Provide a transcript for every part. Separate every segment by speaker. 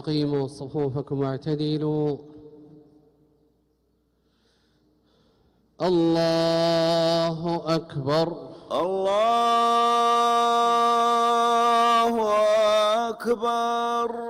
Speaker 1: أقيموا صفوفكم واعتدلوا. الله أكبر.
Speaker 2: الله أكبر.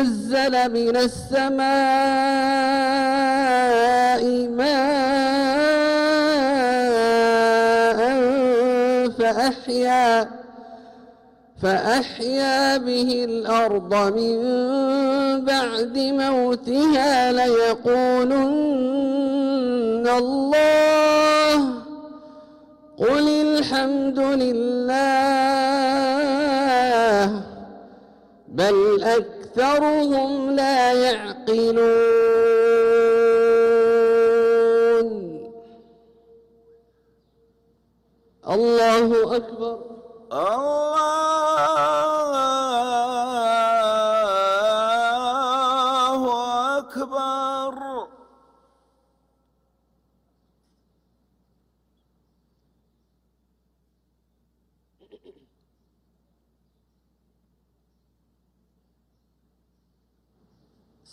Speaker 1: نزل من السماء ماء فأحيا فأحيا به الأرض من بعد موتها ليقولن الله قل الحمد لله بل أكثرهم لا يعقلون. الله أكبر.
Speaker 2: الله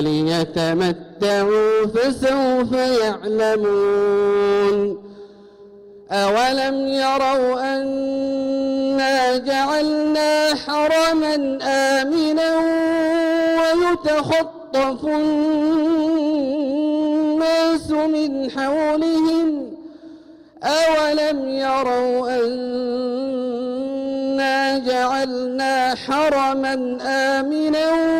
Speaker 1: آتيناهم وليتمتعوا فسوف يعلمون. أولم يروا أنا جعلنا حرما آمنا ويتخطف الناس من حولهم. أولم يروا أنا جعلنا حرما آمنا